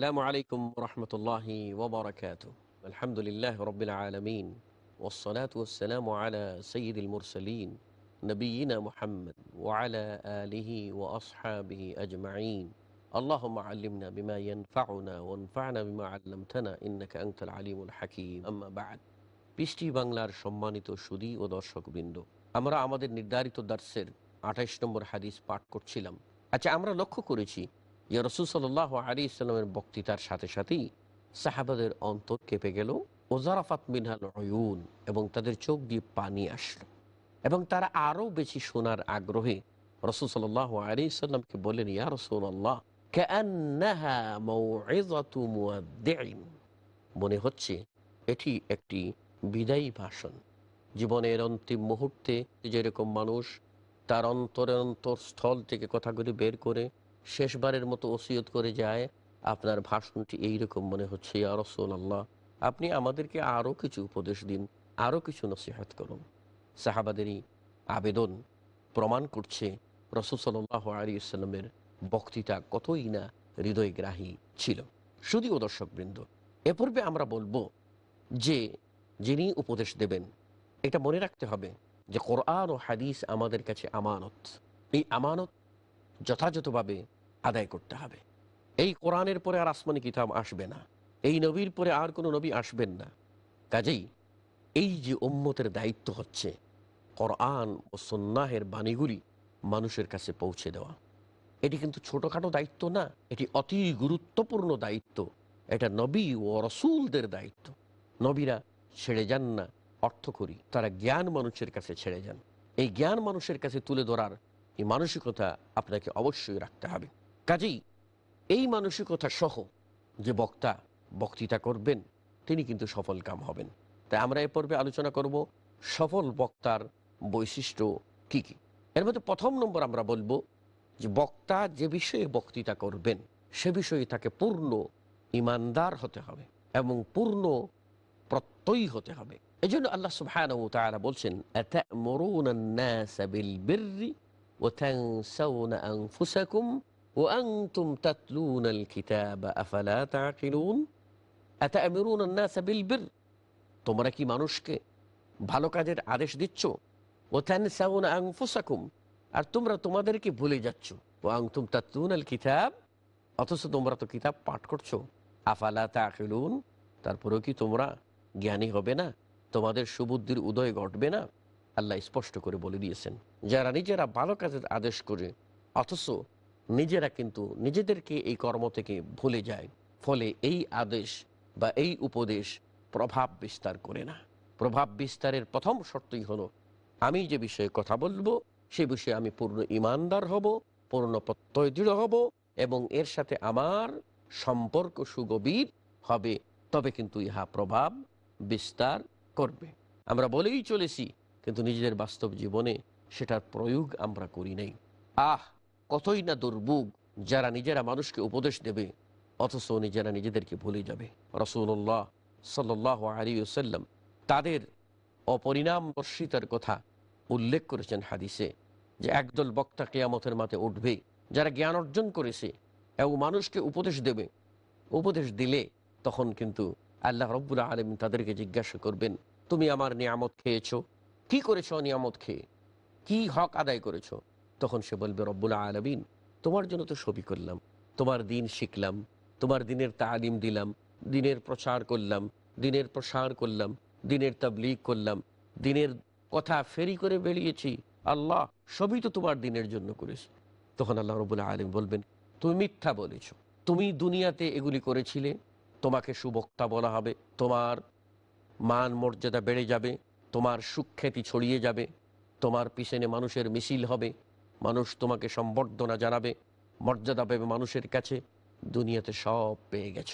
السلام عليكم ورحمة الله وبركاته الحمد لله رب العالمين والصلاة والسلام على سيد المرسلين نبينا محمد وعلى آله وأصحابه أجمعين اللهم علمنا بما ينفعنا وانفعنا بما علمتنا إنك أنت العليم الحكيم أما بعد বৃষ্টি বাংলার সম্মানিত সুদী ও দর্শকবৃন্দ আমরা আমাদের নির্ধারিত দার্সের আঠাইশ নম্বর হাদিস পাঠ করছিলাম আচ্ছা আমরা লক্ষ্য করেছি যে রসুল সাল্লাহ আলী ইসলামের বক্তৃতার সাথে সাথেই সাহাবাদের অন্তর কেঁপে গেল ওজারাফাত মিনহাল অয়ুন এবং তাদের চোখ দিয়ে পানি আসলো এবং তারা আরও বেশি শোনার আগ্রহে রসুল সাল্লাহ আলী ইসলামকে বলেন ইয়া রসুল আল্লাহ মনে হচ্ছে এটি একটি বিদায়ী ভাষণ। জীবনের অন্তিম মুহূর্তে যেরকম মানুষ তার অন্তরের অন্তরস্থল থেকে কথাগুলি বের করে শেষবারের মতো ওসিয়ত করে যায়, আপনার ভাষণটি এইরকম মনে হচ্ছে, ইয়া আল্লাহ আপনি আমাদেরকে আরও কিছু উপদেশ দিন আরও কিছু নসিহাত করুন। সাহাবাদেরই আবেদন প্রমাণ করছে, রসুল সাল্লাহ আলী ইসলামের বক্তৃতা কতই না হৃদয়গ্রাহী ছিল। শুধুও দর্শকবৃন্দ, এ পূর্বে আমরা বলব যে, যিনি উপদেশ দেবেন, এটা মনে রাখতে হবে যে, কোরআন ও হাদিস আমাদের কাছে আমানত। এই আমানত যথাযথভাবে আদায় করতে হবে। এই কোরআনের পরে আর আসমানি কিতাব আসবে না। এই নবীর পরে আর কোনো নবী আসবেন না। কাজেই এই যে উম্মতের দায়িত্ব হচ্ছে, কোরআন ও সন্ন্যাহের বাণীগুলি মানুষের কাছে পৌঁছে দেওয়া। এটি কিন্তু ছোটোখাটো দায়িত্ব না, এটি অতি গুরুত্বপূর্ণ দায়িত্ব। এটা নবী ও রসুলদের দায়িত্ব। নবীরা ছেড়ে যান না অর্থ করি তারা জ্ঞান মানুষের কাছে ছেড়ে যান। এই জ্ঞান মানুষের কাছে তুলে ধরার এই মানসিকতা আপনাকে অবশ্যই রাখতে হবে। কাজেই এই মানসিকতা সহ যে বক্তা বক্তৃতা করবেন, তিনি কিন্তু সফল কাম হবেন। তাই আমরা এ পর্বে আলোচনা করব সফল বক্তার বৈশিষ্ট্য কি কি। এর মধ্যে প্রথম নম্বর আমরা বলব যে বক্তা যে বিষয়ে বক্তৃতা করবেন, সে বিষয়ে তাকে পূর্ণ ইমানদার হতে হবে এবং পূর্ণ প্রত্যয়ী হতে হবে। এই জন্য আল্লাহ সুবাহ বলছেন وتنسون أنفسكم وأنتم تتلون الكتاب أفلا تعقلون أتأمرون الناس بالبر তোমরা কি মানুষকে ভালো কাজের আদেশ দিচ্ছ ও তানসাউন আনফুসাকুম আর তোমরা তোমাদেরকে ভুলে যাচ্ছ ও আংতুম তাতলুন আল কিতাব অথচ তোমরা তো কিতাব পাঠ করছো আফালা তাকিলুন তারপরেও কি তোমরা জ্ঞানী হবে না তোমাদের সুবুদ্ধির উদয় ঘটবে না আল্লাহ স্পষ্ট করে বলে দিয়েছেন, যারা নিজেরা ভালো কাজের আদেশ করে, অথচ নিজেরা কিন্তু নিজেদেরকে এই কর্ম থেকে ভুলে যায়, ফলে এই আদেশ বা এই উপদেশ প্রভাব বিস্তার করে না। প্রভাব বিস্তারের প্রথম শর্তই হলো, আমি যে বিষয়ে কথা বলব, সে বিষয়ে আমি পূর্ণ ইমানদার হব, পূর্ণ প্রত্যয় দৃঢ় হব এবং এর সাথে আমার সম্পর্ক সুগভীর হবে, তবে কিন্তু ইহা প্রভাব বিস্তার করবে। আমরা বলেই চলেছি কিন্তু নিজেদের বাস্তব জীবনে সেটার প্রয়োগ আমরা করি নাই। আহ, কতই না দুর্ভোগ যারা নিজেরা মানুষকে উপদেশ দেবে, অথচ নিজেরা নিজেদেরকে ভুলে যাবে। রসুল্লাহ সাল্লাহ আলী তাদের অপরিণাম বর্ষিতার কথা উল্লেখ করেছেন হাদিসে যে একদল বক্তা কেয়ামতের মাতে উঠবে, যারা জ্ঞান অর্জন করেছে এবং মানুষকে উপদেশ দেবে। উপদেশ দিলে তখন কিন্তু আল্লাহ রব্বুল্লা আলম তাদেরকে জিজ্ঞাসা করবেন, তুমি আমার নিয়ামত খেয়েছো? কি করেছ নিয়ামত খেয়ে কি হক আদায় করেছ? তখন সে বলবে, রব্বুল আলমিন, তোমার জন্য তো ছবি করলাম। তোমার দিন শিখলাম, তোমার দিনের তালিম দিলাম, দিনের প্রচার করলাম, দিনের প্রসার করলাম, দিনের তাবলিগ করলাম, দিনের কথা ফেরি করে বেরিয়েছি। আল্লাহ সবই তো তোমার দিনের জন্য করেছি। তখন আল্লাহ রবুল্লাহ আলম বলবেন, তুমি মিথ্যা বলেছ। তুমি দুনিয়াতে এগুলি করেছিলে, তোমাকে সুবক্তা বলা হবে, তোমার মান মর্যাদা বেড়ে যাবে তোমার সুখ্যাতি ছড়িয়ে যাবে, তোমার পিছনে মানুষের মিছিল হবে, মানুষ তোমাকে সম্বর্ধনা জানাবে, মর্যাদা পাবে মানুষের কাছে, দুনিয়াতে সব পেয়ে গেছ।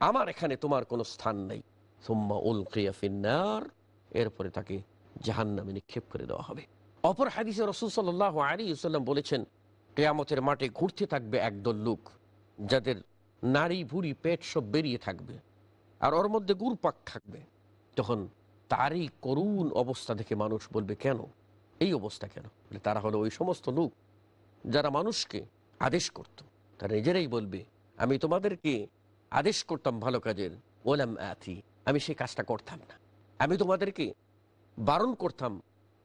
আমার এখানে তোমার কোনো স্থান নেই। সুম্মা উল ফিন্নার। এরপরে তাকে জাহান্নামে নিক্ষেপ করে দেওয়া হবে। অপর হাদিসে রসুল সাল্লাহ আলী বলেছেন, কেয়ামতের মাঠে ঘুরতে থাকবে একদল লোক, যাদের নারী ভুড়ি পেট সব বেরিয়ে থাকবে, আর ওর মধ্যে গুরপাক থাকবে। তখন তারই করুণ অবস্থা দেখে মানুষ বলবে, কেন? এই অবস্থা কেন? তারা হলো ওই সমস্ত লোক যারা মানুষকে আদেশ করত। তারা নিজেরাই বলবে, আমি তোমাদেরকে আদেশ করতাম ভালো কাজের ওলাম আথি আমি সেই কাজটা করতাম না। আমি তোমাদেরকে বারণ করতাম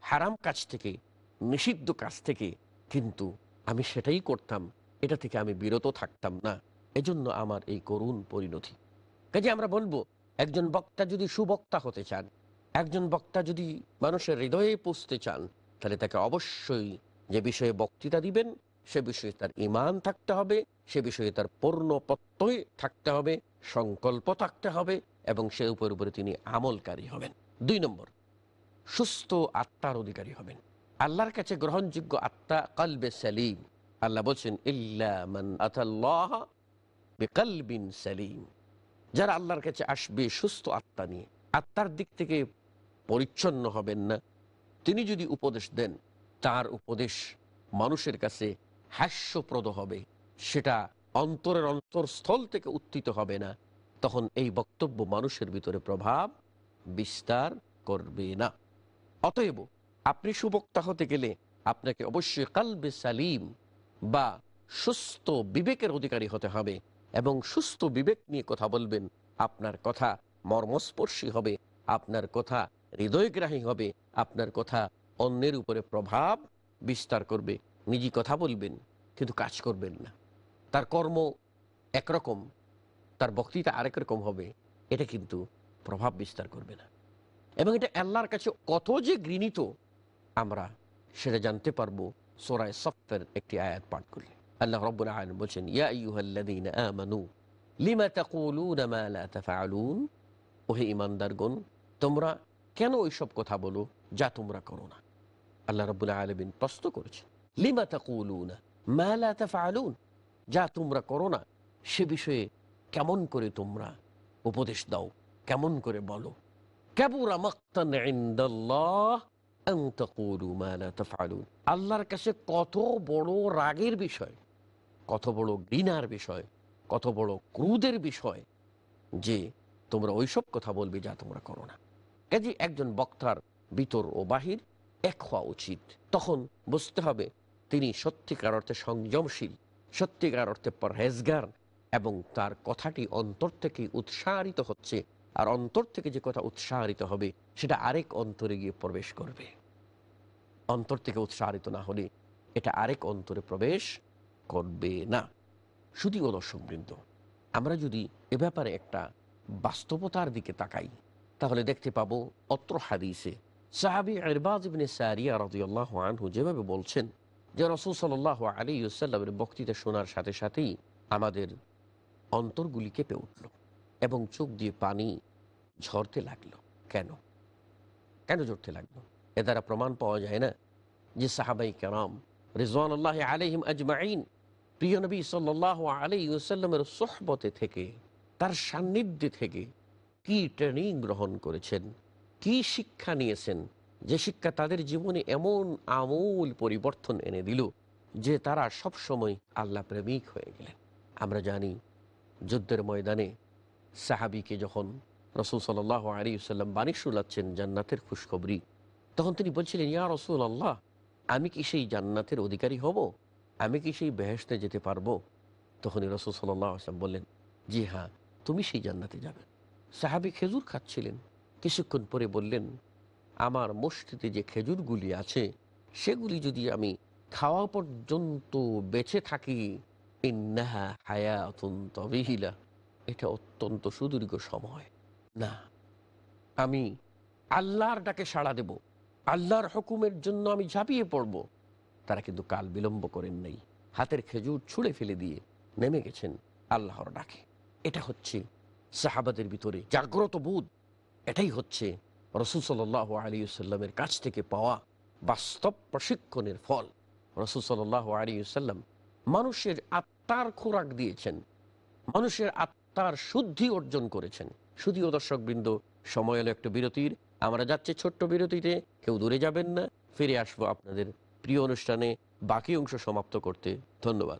হারাম কাজ থেকে, নিষিদ্ধ কাজ থেকে, কিন্তু আমি সেটাই করতাম, এটা থেকে আমি বিরত থাকতাম না। এজন্য আমার এই করুণ পরিণতি। কাজে আমরা বলব, একজন বক্তা যদি সুবক্তা হতে চান একজন বক্তা যদি মানুষের হৃদয়ে পুষতে চান, তাহলে তাকে অবশ্যই যে বিষয়ে বক্তৃতা দিবেন, সে বিষয়ে তার ইমান থাকতে হবে, সে বিষয়ে তার পূর্ণ প্রত্যয় থাকতে হবে, সংকল্প থাকতে হবে এবং সে উপর উপরে তিনি আমলকারী হবেন। দুই নম্বর, সুস্থ আত্মার অধিকারী হবেন। আল্লাহর কাছে গ্রহণযোগ্য আত্মা কালবে সালিম। আল্লাহ বলছেন, ইল্লা আতাল্লাহ বিকালবিন সালিম। যারা আল্লাহর কাছে আসবে সুস্থ আত্মা নিয়ে, আত্মার দিক থেকে পরিচ্ছন্ন হবেন না। তিনি যদি উপদেশ দেন, তার উপদেশ মানুষের কাছে হাস্যপ্রদ হবে। সেটা অন্তরের অন্তরস্থল থেকে উত্থিত হবে না। তখন এই বক্তব্য মানুষের ভিতরে প্রভাব বিস্তার করবে না। অতএব আপনি সুবক্তা হতে গেলে আপনাকে অবশ্যই কালবে সালিম বা সুস্থ বিবেকের অধিকারী হতে হবে এবং সুস্থ বিবেক নিয়ে কথা বলবেন। আপনার কথা মর্মস্পর্শী হবে। আপনার কথা হৃদয়গ্রাহী হবে, আপনার কথা অন্যের উপরে প্রভাব বিস্তার করবে। নিজে কথা বলবেন, কিন্তু কাজ করবেন না। তার কর্ম একরকম, তার বক্তৃতা আরেক রকম হবে, এটা কিন্তু প্রভাব বিস্তার করবে না। এবং এটা আল্লাহর কাছে কত যে গৃহীত আমরা সেটা জানতে পারব সোরায় সফের একটি আয়াত পাঠ করলে। আল্লাহ রব্বুল বলছেন, ইয়া আমানু, লিমা তাকুলুনা ওহে ঈমানদারগণ, তোমরা কেন ওইসব কথা বলো যা তোমরা করো না? আল্লাহ রব্বুল আলামিন প্রশ্ন করেছেন, লিমা তা তাকুলুনা মা লা তাফআলুন? যা তোমরা করো না, সে বিষয়ে কেমন করে তোমরা উপদেশ দাও, কেমন করে বলো? আল্লাহর কাছে কত বড় রাগের বিষয়, কত বড় ঘৃণার বিষয়, কত বড় ক্রুদের বিষয় যে তোমরা ওইসব কথা বলবে যা তোমরা করো না। কাজে একজন বক্তার ভিতর ও বাহির এক হওয়া উচিত। তখন বুঝতে হবে তিনি সত্যিকার অর্থে সংযমশীল, সত্যিকার অর্থে পরহেজগার এবং তার কথাটি অন্তর থেকে উৎসাহিত হচ্ছে আর অন্তর থেকে যে কথা উৎসাহিত হবে সেটা আরেক অন্তরে গিয়ে প্রবেশ করবে। অন্তর থেকে উৎসাহিত না হলে এটা আরেক অন্তরে প্রবেশ করবে না। শুধু ও দর্শকবৃন্দ আমরা যদি এ ব্যাপারে একটা বাস্তবতার দিকে তাকাই তাহলে দেখতে পাবো অত্র হাদিসে, সাহাবি ইবনে সারিয়া রাদিয়াল্লাহু আনহু যেভাবে বলছেন যে রসুল সাল্লাহ আলী সাল্লামের বক্তৃতা শোনার সাথে সাথেই আমাদের অন্তরগুলি কেঁপে উঠল এবং চোখ দিয়ে পানি ঝরতে লাগল। কেন? কেন ঝরতে লাগল? এ দ্বারা প্রমাণ পাওয়া যায় না যে সাহাবাই কেরাম রিজওয়ান আল্লাহ আলহিম আজমাইন প্রিয় নবী সাল্লাহ আলী সাল্লামের সোহবতে থেকে, তার সান্নিধ্যে থেকে কি ট্রেনিং গ্রহণ করেছেন? কি শিক্ষা নিয়েছেন? যে শিক্ষা তাদের জীবনে এমন আমূল পরিবর্তন এনে দিল যে তারা সব সময় আল্লাহ প্রেমিক হয়ে গেলেন। আমরা জানি, যুদ্ধের ময়দানে সাহাবিকে যখন রসুল সাল আলী সাল্লাম বাণী শুলাচ্ছেন জান্নাতের খুশখবরি, তখন তিনি বলছিলেন, ইয়া রসুল আল্লাহ আমি কি সেই জান্নাতের অধিকারী হব? আমি কি সেই বেহেস্তে যেতে পারব? তখনই রসুল সাল্লাহ আসলাম বললেন, জি হ্যাঁ তুমি সেই জান্নাতে যাবে। সাহাবি খেজুর খাচ্ছিলেন। কিছুক্ষণ পরে বললেন, আমার মসজিদে যে খেজুরগুলি আছে, সেগুলি যদি আমি খাওয়া পর্যন্ত বেঁচে থাকি, ইন্নাহা হায়াতুন তবিহিলা এটা অত্যন্ত সুদীর্ঘ সময়। না, আমি আল্লাহর ডাকে সাড়া দেব। আল্লাহর হুকুমের জন্য আমি ঝাঁপিয়ে পড়ব। তারা কিন্তু কাল বিলম্ব করেন নাই। হাতের খেজুর ছুঁড়ে ফেলে দিয়ে নেমে গেছেন আল্লাহর ডাকে। এটা হচ্ছে সাহাবাদের ভিতরে জাগ্রত বোধ। এটাই হচ্ছে রসুল সাল্লাহ আলী সাল্লামের কাছ থেকে পাওয়া বাস্তব প্রশিক্ষণের ফল। রসুল সাল্লাহ আলিয়াল্লাম মানুষের আত্মার খোরাক দিয়েছেন। মানুষের আত্মার শুদ্ধি অর্জন করেছেন। শুধুও দর্শক বৃন্দ সময় এলো একটু বিরতির। আমরা যাচ্ছি ছোট্ট বিরতিতে। কেউ দূরে যাবেন না। ফিরে আসব আপনাদের প্রিয় অনুষ্ঠানে। বাকি অংশ সমাপ্ত করতে। ধন্যবাদ।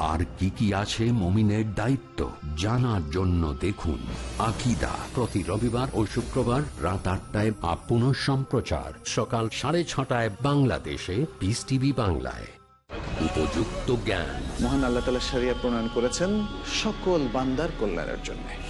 আর কি কি আছে মমিনের দায়িত্ব জানার জন্য দেখুন। আকিদা, প্রতি রবিবার ও শুক্রবার রাত আটটায় আপন সম্প্রচার। সকাল সাড়ে ছটায় বাংলাদেশে পিস টিভি বাংলায়। উপযুক্ত জ্ঞান। মহান আল্লাহ তালা সারিয়া প্রণয়ন করেছেন সকল বান্দার কল্যাণের জন্য।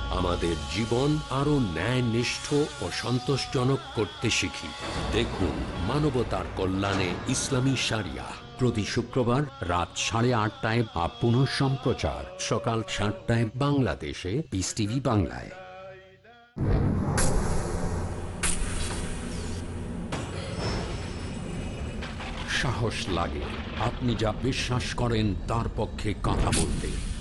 আমাদের জীবন আরও ন্যায় নিষ্ঠ ও সন্তোষজনক করতে শিখি। দেখুন মানবতার কল্যাণে ইসলামী সারিয়া। প্রতি শুক্রবার রাত সাড়ে আটটায় বা পুনঃ সম্প্রচার। সকাল সাতটায় বাংলাদেশে। পিস টিভি বাংলায়। সাহস লাগে। আপনি যা বিশ্বাস করেন তার পক্ষে কথা বলতে।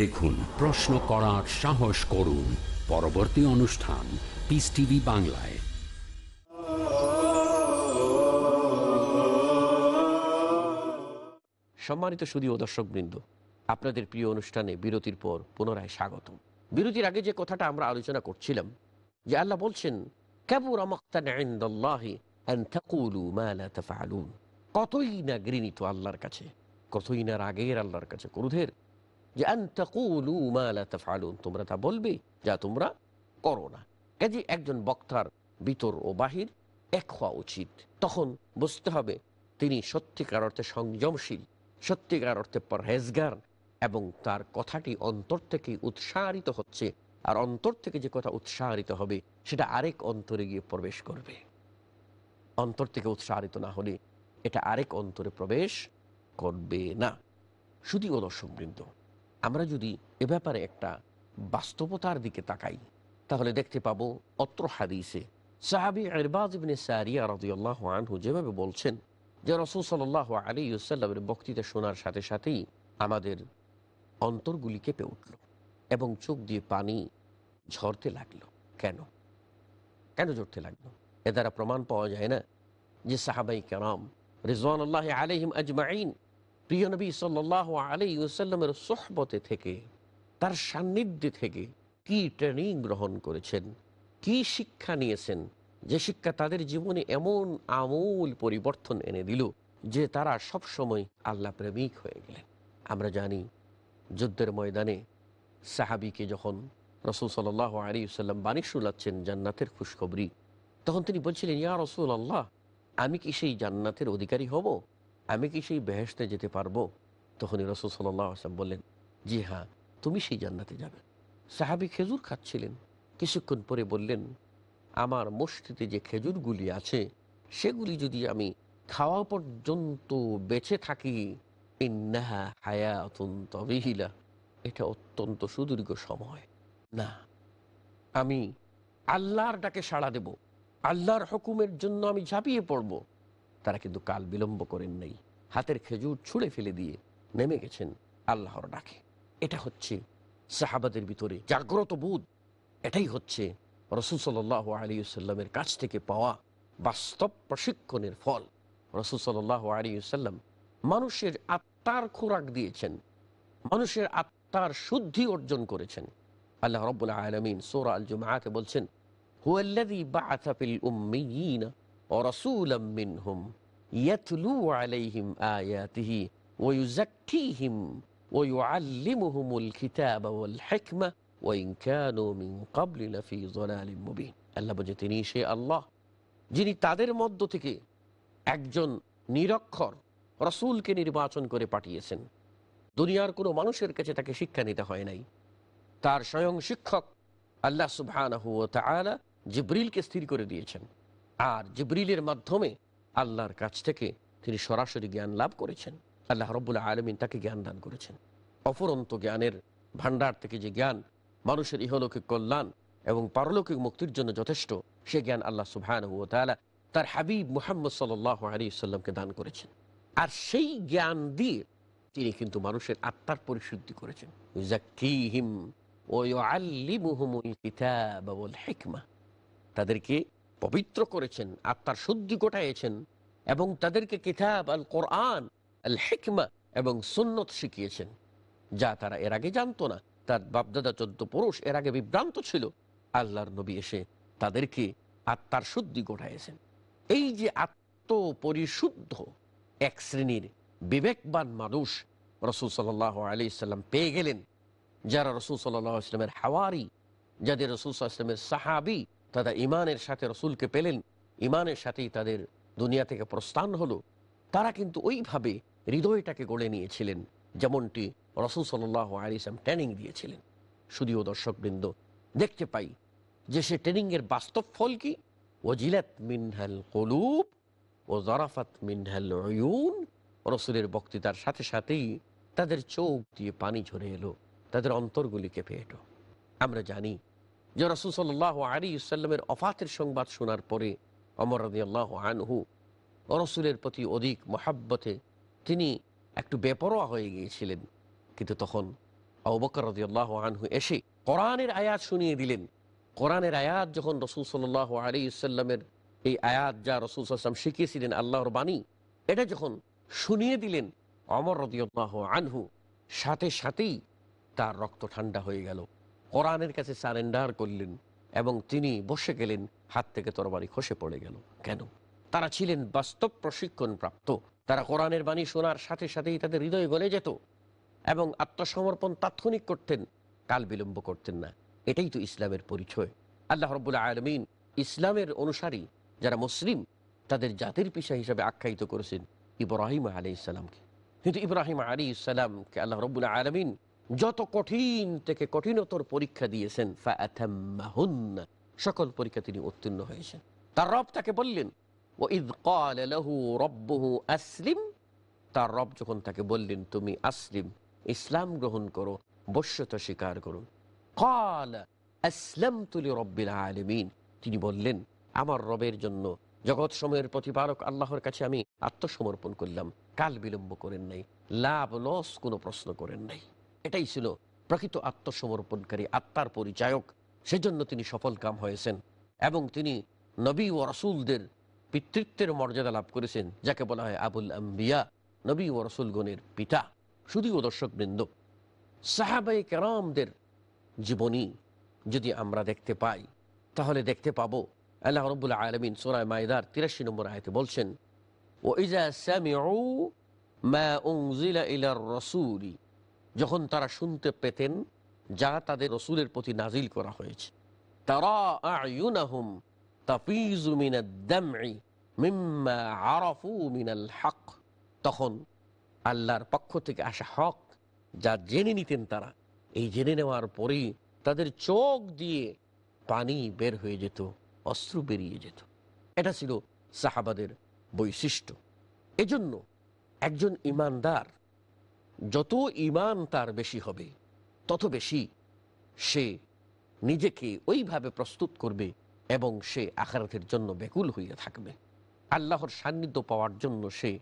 দেখুন, প্রশ্ন করার সাহস করুন। পরবর্তী অনুষ্ঠান পিস টিভি বাংলায়। সম্মানিত সুদীয় দর্শকবৃন্দ, আপনাদের প্রিয় অনুষ্ঠানে বিরতির পর পুনরায় স্বাগত বিরতির আগে যে কথাটা আমরা আলোচনা করছিলাম, যে আল্লাহ বলছেন কতই না ঘৃণিত আল্লাহর কাছে, কতই না রাগের আল্লাহর কাছে, ক্রোধের। যে তোমরা তা বলবে যা তোমরা করো না কাজে একজন বক্তার ভিতর ও বাহির এক হওয়া উচিত তখন বুঝতে হবে তিনি সত্যিকার অর্থে সংযমশীল সত্যিকার অর্থে পরহেজগার এবং তার কথাটি অন্তর থেকে উৎসাহিত হচ্ছে আর অন্তর থেকে যে কথা উৎসাহিত হবে সেটা আরেক অন্তরে গিয়ে প্রবেশ করবে অন্তর থেকে উৎসাহিত না হলে এটা আরেক অন্তরে প্রবেশ করবে না শুধুও দর্শকবৃন্দ আমরা যদি এ ব্যাপারে একটা বাস্তবতার দিকে তাকাই, তাহলে দেখতে পাব অত্র হাদিসে সাহাবি ইবনে সারিয়া রাদিয়াল্লাহু আনহু যেভাবে বলছেন যে রসুল সাল্লাহ আলী সাল্লামের বক্তৃতা শোনার সাথে সাথেই আমাদের অন্তরগুলি কেঁপে উঠল এবং চোখ দিয়ে পানি ঝরতে লাগল। কেন? কেন ঝরতে লাগল? এ দ্বারা প্রমাণ পাওয়া যায় না যে সাহাবাই কেরাম রিজওয়ান আল্লাহ আলহিম আজমাইন প্রিয় নবী সাল্লাহ আলী সাল্লামের সোহবতে থেকে, তার সান্নিধ্যে থেকে কি ট্রেনিং গ্রহণ করেছেন, কি শিক্ষা নিয়েছেন, যে শিক্ষা তাদের জীবনে এমন আমূল পরিবর্তন এনে দিল যে তারা সব সময় আল্লাহ প্রেমিক হয়ে গেলেন। আমরা জানি যুদ্ধের ময়দানে সাহাবিকে যখন রসুল সাল আলী সাল্লাম বাণী শুলাচ্ছেন জান্নাতের খুশখবরি, তখন তিনি বলছিলেন, ইয়া রসুল আল্লাহ আমি কি সেই জান্নাতের অধিকারী হব? আমি কি সেই বেহেস্তে যেতে পারব? তখনই রসুল সাল্লাম বললেন, জি হ্যাঁ তুমি সেই জান্নাতে যাবে। সাহাবি খেজুর খাচ্ছিলেন। কিছুক্ষণ পরে বললেন, আমার মসজিদে যে খেজুরগুলি আছে, সেগুলি যদি আমি খাওয়া পর্যন্ত বেঁচে থাকি, ইন্নাহা হায়াতুন তবিহিলা এটা অত্যন্ত সুদীর্ঘ সময়। না, আমি আল্লাহর ডাকে সাড়া দেব। আল্লাহর হুকুমের জন্য আমি ঝাঁপিয়ে পড়ব। তারা কিন্তু কাল বিলম্ব করেন নাই। হাতের খেজুর ছুঁড়ে ফেলে দিয়ে নেমে গেছেন আল্লাহর ডাকে। এটা হচ্ছে সাহাবাদের ভিতরে জাগ্রত বোধ। এটাই হচ্ছে রসুল সাল্লাহ আলিউসাল্লামের কাছ থেকে পাওয়া বাস্তব প্রশিক্ষণের ফল। রসুল সাল্লাহ আলিউসাল্লাম মানুষের আত্মার খোরাক দিয়েছেন। মানুষের আত্মার শুদ্ধি অর্জন করেছেন। আল্লাহ রব্বুল্লাহ আলমিন সোরা আল জুমাকে বলছেন, হুয়াল্লাযী বা'আথা ফিল উম্মিয়িনা আল্লাহ তিনি সে আল্লাহ যিনি তাদের মধ্য থেকে একজন নিরক্ষর রসুলকে নির্বাচন করে পাঠিয়েছেন। দুনিয়ার কোনো মানুষের কাছে তাকে শিক্ষা নিতে হয় নাই। তার স্বয়ং শিক্ষক আল্লাহ তাআলা জিব্রিলকে স্থির করে দিয়েছেন। আর জিব্রিলের মাধ্যমে আল্লাহর কাছ থেকে তিনি সরাসরি জ্ঞান লাভ করেছেন। আল্লাহ রব্বুল আলমিন তাকে জ্ঞান দান করেছেন। অফুরন্ত জ্ঞানের ভান্ডার থেকে যে জ্ঞান মানুষের ইহলৌকিক কল্যাণ এবং পারলৌকিক মুক্তির জন্য যথেষ্ট, সে জ্ঞান আল্লাহ সুবহানাহু ওয়া তাআলা তার হাবিব মুহাম্মদ সাল্লাল্লাহু আলাইহি সাল্লামকে দান করেছেন। আর সেই জ্ঞান দিয়ে তিনি কিন্তু মানুষের আত্মার পরিশুদ্ধি করেছেন। হিকমা। তাদেরকে পবিত্র করেছেন, আত্মার শুদ্ধি ঘটাইয়েছেন এবং তাদেরকে কিতাব আল কোরআন আল হিকমা এবং সুন্নত শিখিয়েছেন। যা তারা এর আগে জানতো না। তার বাপদাদা চোদ্দ পুরুষ এর আগে বিভ্রান্ত ছিল। আল্লাহর নবী এসে তাদেরকে আত্মার শুদ্ধি ঘটাইয়েছেন। এই যে আত্মপরিশুদ্ধ এক শ্রেণির বিবেকবান মানুষ রসুল সাল্লাহ আলি ইসলাম পেয়ে গেলেন, যারা রসুল সাল্লাহ ইসলামের হাওয়ারি, যাদের রসুল ইসলামের সাহাবি তারা ইমানের সাথে রসুলকে পেলেন ইমানের সাথেই তাদের দুনিয়া থেকে প্রস্থান হলো। তারা কিন্তু ওইভাবে হৃদয়টাকে গড়ে নিয়েছিলেন, যেমনটি রসুল সাল্লাহ আলী ইসলাম ট্রেনিং দিয়েছিলেন। শুধুও দর্শকবৃন্দ, দেখতে পাই যে সে ট্রেনিংয়ের বাস্তব ফল কি? ও ওজিলাত মিনহাল কলুব ও জরাফাত মিনহাল অয়ুন রসুলের বক্তৃতার সাথে সাথেই তাদের চোখ দিয়ে পানি ঝরে এলো, তাদের অন্তরগুলি কেঁপে এলো আমরা জানি যে রসুল সাল্লাহ আলী ইসাল্লামের অফাতের সংবাদ শোনার পরে অমর রদি আল্লাহ আনহু রসুলের প্রতি অধিক মহাব্বতে তিনি একটু বেপরোয়া হয়ে গিয়েছিলেন। কিন্তু তখন অবকর রদি আল্লাহ আনহু এসে কোরআনের আয়াত শুনিয়ে দিলেন। কোরআনের আয়াত যখন রসুল সাল্লাহ আলী ইসাল্লামের এই আয়াত যা রসুল সাল্লাম শিখিয়েছিলেন আল্লাহর বাণী, এটা যখন শুনিয়ে দিলেন অমর রদিয়াল্লাহ আনহু, সাথে সাথেই তার রক্ত ঠান্ডা হয়ে গেল। কোরআনের কাছে সারেন্ডার করলেন এবং তিনি বসে গেলেন, হাত থেকে তরবারি খসে পড়ে গেল। কেন? তারা ছিলেন বাস্তব প্রশিক্ষণ প্রাপ্ত তারা কোরআনের বাণী শোনার সাথে সাথেই তাদের হৃদয় গলে যেত এবং আত্মসমর্পণ তাৎক্ষণিক করতেন, কাল বিলম্ব করতেন না। এটাই তো ইসলামের পরিচয়। আল্লাহ রব্বুল আলমিন ইসলামের অনুসারী, যারা মুসলিম, তাদের জাতির পিসা হিসাবে আখ্যায়িত করেছেন ইব্রাহিম আলী ইসলামকে কিন্তু ইব্রাহিম আলী ইসলামকে আল্লাহ রব্বুল আলমিন যত কঠিন থেকে কঠিনতর পরীক্ষা দিয়েছেন সকল পরীক্ষা তিনি উত্তীর্ণ হয়েছেন। তার রব তাকে বললেন তার রব যখন তাকে বললেন, তুমি আসলিম, ইসলাম গ্রহণ করো, বশ্যতা স্বীকার করুন তিনি বললেন, আমার রবের জন্য জগৎ সময়ের প্রতিপালক আল্লাহর কাছে আমি আত্মসমর্পণ করলাম। কাল বিলম্ব করেন নাই, লাভ, লস কোনো প্রশ্ন করেন নাই। এটাই ছিল প্রকৃত আত্মসমর্পণকারী, আত্মার পরিচায়ক। সেজন্য তিনি সফল কাম হয়েছেন এবং তিনি নবী ও রসুলদের পিতৃত্বের মর্যাদা লাভ করেছেন, যাকে বলা হয় আবুল আম্বিয়া, নবী ও রসুলগণের পিতা। শুধুও দর্শকবৃন্দ সাহাবাই কেরামদের জীবনী যদি আমরা দেখতে পাই, তাহলে দেখতে পাবো, আল্লাহ রবুল্লা আলমিন সোনায় মায়দার তিরাশি নম্বর আয়তে বলছেন ও ইজা সামিউ মা উংজিলা ইলার রসুলি যখন তারা শুনতে পেতেন যা তাদের রসুলের প্রতি নাজিল করা হয়েছে। তারা হক তখন আল্লাহর পক্ষ থেকে আসা হক যা জেনে নিতেন তারা, এই জেনে নেওয়ার পরেই তাদের চোখ দিয়ে পানি বের হয়ে যেত, অস্ত্র বেরিয়ে যেত। এটা ছিল সাহাবাদের বৈশিষ্ট্য। এজন্য একজন ইমানদার যত ইমান তার বেশি হবে, তত বেশি সে নিজেকে ওইভাবে প্রস্তুত করবে এবং সে আখারাতের জন্য বেকুল হইয়া থাকবে। আল্লাহর সান্নিধ্য পাওয়ার জন্য সে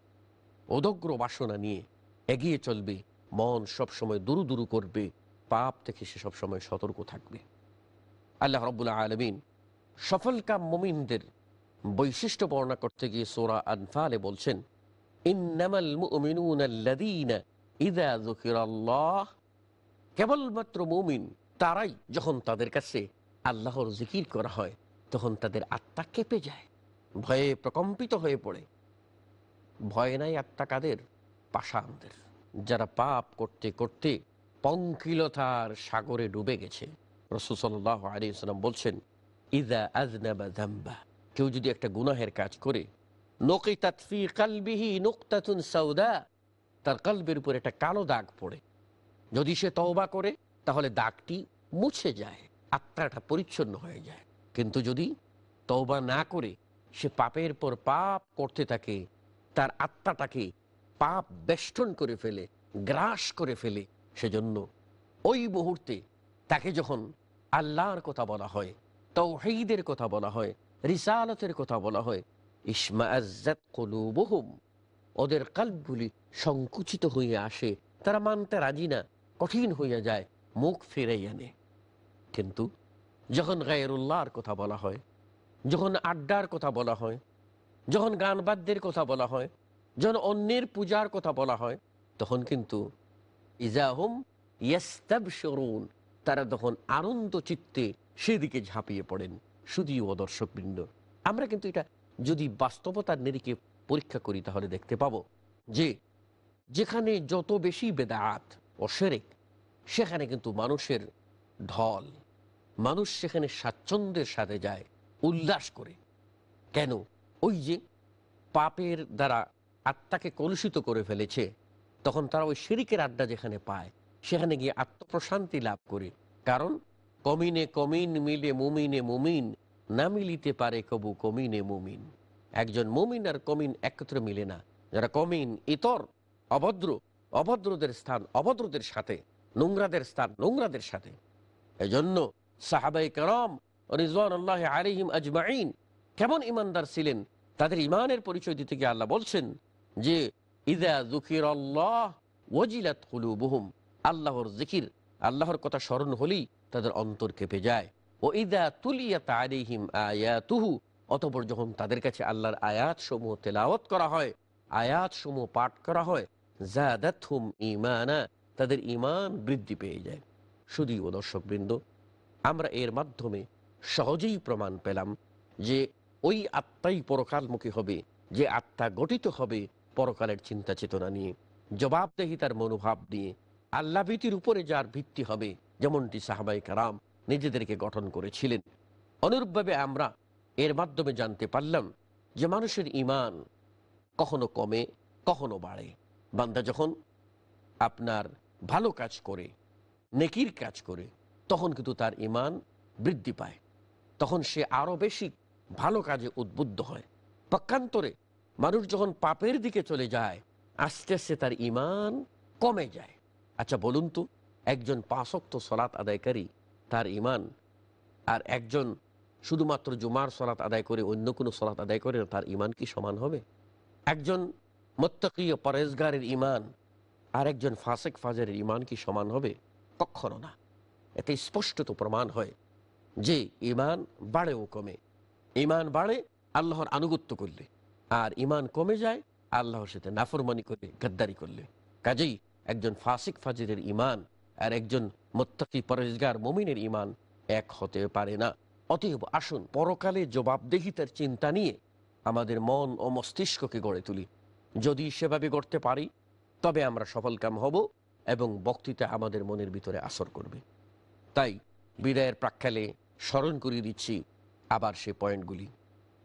অদগ্র বাসনা নিয়ে এগিয়ে চলবে, মন সবসময় দুরু দুরু করবে, পাপ থেকে সে সবসময় সতর্ক থাকবে। আল্লাহ রব্বুল্লাহ আলমিন সফলকাম মমিনদের বৈশিষ্ট্য বর্ণনা করতে গিয়ে সোরা আনফালে বলছেন ইযা যুকিরাল্লাহ, কেবলমাত্র মুমিন তারাই যখন তাদের কাছে আল্লাহর জিকির করা হয়, তখন তাদের আত্মা কেঁপে যায়, ভয়ে প্রকম্পিত হয়ে পড়ে। ভয় নাই আত্মা কাদের? পাষাণদের। যারা পাপ করতে করতে পঙ্কিলতার সাগরে ডুবে গেছে। রসুসল্লাহ আলিয়াল্লাম বলছেন, ইদা আজনাবা জাম্বা কেউ যদি একটা গুনাহের কাজ করে, নকিতাত ফি কালবিহি নুকতাতুন সাউদা। তার কালবের উপর একটা কালো দাগ পড়ে। যদি সে তওবা করে, তাহলে দাগটি মুছে যায়, আত্মাটা পরিচ্ছন্ন হয়ে যায়। কিন্তু যদি তওবা না করে, সে পাপের পর পাপ করতে থাকে, তার আত্মাটাকে পাপ বেষ্টন করে ফেলে, গ্রাস করে ফেলে, সেজন্য ওই মুহূর্তে তাকে যখন আল্লাহর কথা বলা হয় তৌহিদের কথা বলা হয়, রিসালতের কথা বলা হয় ইসমা আজ্জাত কলুবহুম। ওদের কাল্পগুলি সংকুচিত হইয়া আসে। তারা মানতে রাজি না, কঠিন হইয়া যায়, মুখ ফিরে আনে কিন্তু যখন গায়রুল্লাহর কথা বলা হয়, যখন আড্ডার কথা বলা হয়, যখন গান বাদ্যের কথা বলা হয়, যখন অন্যের পূজার কথা বলা হয়, তখন কিন্তু ইজাহুম ইয়াস্তাবশরুন, তারা তখন আনন্দ চিত্তে সেদিকে ঝাঁপিয়ে পড়েন। শুধুও দর্শকবৃন্দ। আমরা কিন্তু এটা যদি বাস্তবতার নিরিখে পরীক্ষা করি, তাহলে দেখতে পাবো যে যেখানে যত বেশি বেদাত ও সেরেক সেখানে কিন্তু মানুষের ঢল। মানুষ সেখানে স্বাচ্ছন্দ্যের সাথে যায়, উল্লাস করে। কেন? ওই যে পাপের দ্বারা আত্মাকে কলুষিত করে ফেলেছে, তখন তারা ওই শিরিকের আড্ডা যেখানে পায়, সেখানে গিয়ে আত্মপ্রশান্তি লাভ করে। কারণ কমিনে কমিন মিলে মুমিনে মুমিন, না মিলিতে পারে কবু কমিনে মুমিন। একজন মুমিন আর কমিন একত্রে মিলে না। যারা কমিন, ইতর, অভদ্র, অভদ্রদের স্থান, অভদ্রদের সাথে, নোংরাদের স্থান, নোংরাদের সাথে। এজন্য সাহাবাই করম রিজওয়ান আল্লাহ আলিহিম আজমাইন কেমন ইমানদার ছিলেন, তাদের ইমানের পরিচয় দিতে গিয়ে আল্লাহ বলছেন যে, ইদা জুকির আল্লাহ ওজিলাত কুলুবুহুম। আল্লাহর জিকির, আল্লাহর কথা স্মরণ হলেই তাদের অন্তর কেঁপে যায়। ও ইদা তুলিয়াত আলিহিম আয়াতুহু। অতপর যখন তাদের কাছে আল্লাহর আয়াত সমূহ তেলাওয়াত করা হয় আয়াত সমূহ পাঠ করা হয়, জাদাতহুম ইমানা তাদের ইমান বৃদ্ধি পেয়ে যায়। শুধু ও দর্শকবৃন্দ, আমরা এর মাধ্যমে সহজেই প্রমাণ পেলাম যে ওই আত্মাই পরকালমুখী হবে, যে আত্মা গঠিত হবে পরকালের চিন্তা চেতনা নিয়ে, জবাবদেহিতার মনোভাব নিয়ে আল্লাহ ভীতির উপরে যার ভিত্তি হবে, যেমনটি সাহাবাই কারাম নিজেদেরকে গঠন করেছিলেন। অনুরূপভাবে আমরা এর মাধ্যমে জানতে পারলাম যে মানুষের ইমান কখনো কমে, কখনো বাড়ে। বান্দা যখন আপনার ভালো কাজ করে, নেকির কাজ করে, তখন কিন্তু তার ইমান বৃদ্ধি পায়। তখন সে আরও বেশি ভালো কাজে উদ্বুদ্ধ হয়। পক্ষান্তরে মানুষ যখন পাপের দিকে চলে যায়, আস্তে আস্তে তার ইমান কমে যায়। আচ্ছা বলুন তো, একজন পাঁচক্ত সলাৎ আদায়কারী তার ইমান আর একজন শুধুমাত্র জুমার সলাৎ আদায় করে, অন্য কোনো সলাৎ আদায় করে তার ইমান কি সমান হবে? একজন মত্তকীয় পরেজগারের ইমান আর একজন ফাসেক ফাজারের ইমান কি সমান হবে? কখনো না। এতে স্পষ্টত প্রমাণ হয় যে ইমান বাড়ে ও কমে। ইমান বাড়ে আল্লাহর আনুগত্য করলে, আর ইমান কমে যায় আল্লাহর সাথে নাফরমানি করলে গদ্দারি করলে। কাজেই একজন ফাসিক ফাজিরের ইমান আর একজন মোত্তাকি পরেজগার মমিনের ইমান এক হতে পারে না। অতএব আসুন পরকালে জবাবদেহিতার চিন্তা নিয়ে আমাদের মন ও মস্তিষ্ককে গড়ে তুলি। যদি সেভাবে গড়তে পারি, তবে আমরা সফলকাম হব এবং বক্তৃতা আমাদের মনের ভিতরে আসর করবে। তাই বিদায়ের প্রাক্ষালে স্মরণ করিয়ে দিচ্ছি আবার সে পয়েন্টগুলি।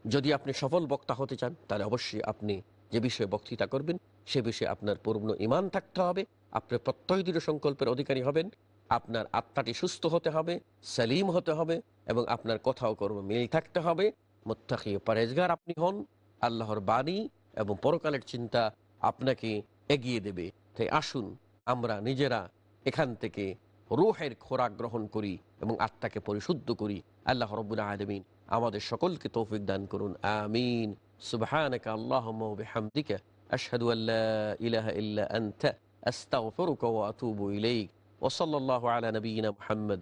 যদি আপনি সফল বক্তা হতে চান, তাহলে অবশ্যই আপনি যে বিষয়ে বক্তৃতা করবেন, সে বিষয়ে আপনার পূর্ণ ইমান থাকতে হবে আপনার প্রত্যয় দৃঢ় সংকল্পের অধিকারী হবেন, আপনার আত্মাটি সুস্থ হতে হবে, সালিম হতে হবে এবং আপনার কথাও কর্ম মিল থাকতে হবে। মোত্তাকি পারেজগার আপনি হন। আল্লাহর বাণী এবং পরকালের চিন্তা আপনাকে এগিয়ে দেবে। তাই আসুন, আমরা নিজেরা এখান থেকে রোহের খোরাক গ্রহণ করি এবং আত্মাকে পরিশুদ্ধ করি। আল্লাহ রব্বুল আলমিন আমাদের সকলকে তৌফিক দান করুন। আমিন। সুবহানাকা বিহামদিকা। আশহাদু আল্লা ইলাহা ইল্লা আলা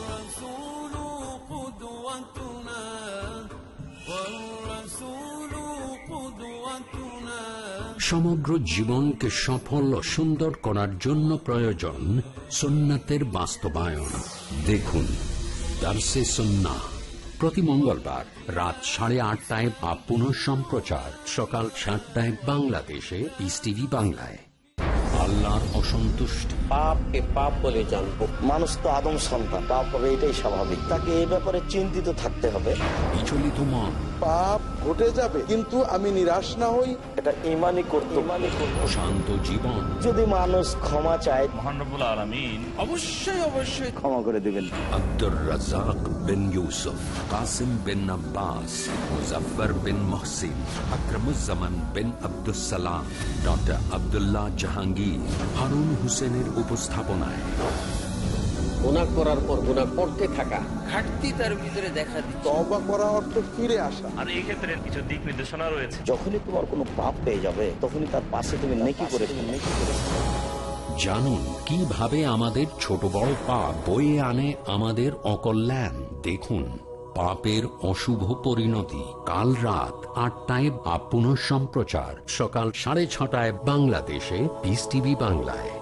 সমগ্র জীবনকে সফল ও সুন্দর করার জন্য প্রয়োজন সুন্নাতের বাস্তবায়ন। দেখুন দার্সে সন্না প্রতি মঙ্গলবার রাত সাড়ে আটটায় বা পুনঃ সম্প্রচার সকাল সাতটায় বাংলাদেশে পিস টিভি বাংলায়। আল্লাহর অসন্তুষ্টি। পাপকে পাপ বলে জানব। মানুষ তো আদম সন্তান। পাপ হবে এটাই স্বাভাবিক। তাকে এই ব্যাপারে চিন্তিত থাকতে হবে। বিচলিত মন। পাপ ঘটে যাবে। কিন্তু আমি নিরাশ না হই। এটা ইমানই করতে শান্ত জীবন। যদি মানুষ ক্ষমা চায় মহানবুল আলমিন। অবশ্যই অবশ্যই। ক্ষমা করে দিবেন। আব্দুর রাজাক বিন ইউসুফ কাসিম বিন আব্বাস মুজফর বিন মহসিন আকরমুজ্জামান বিন আব্দুল সালাম ডক্টর আবদুল্লাহ জাহাঙ্গীর হারুন হোসেনের উপস্থাপনায়। গুনাহ করার পর গুনাহ করতে থাকা। ঘাটতি তার ভিতরে দেখা দিচ্ছে। তবা করা অর্থ ফিরে আসা। আর এই ক্ষেত্রে কিছু দিক নির্দেশনা রয়েছে। যখনই তোমার কোনো পাপ পেয়ে যাবে তখনই তার পাশে তুমি নেকি করে নেকি করে জানুন কীভাবে আমাদের ছোট বড় পাপ বয়ে আনে আমাদের অকল্যাণ? দেখুন পাপের অশুভ পরিণতি। কাল রাত আটটায় বা পুনঃ সম্প্রচার সকাল সাড়ে ছটায় বাংলাদেশে পিস টিভি বাংলায়।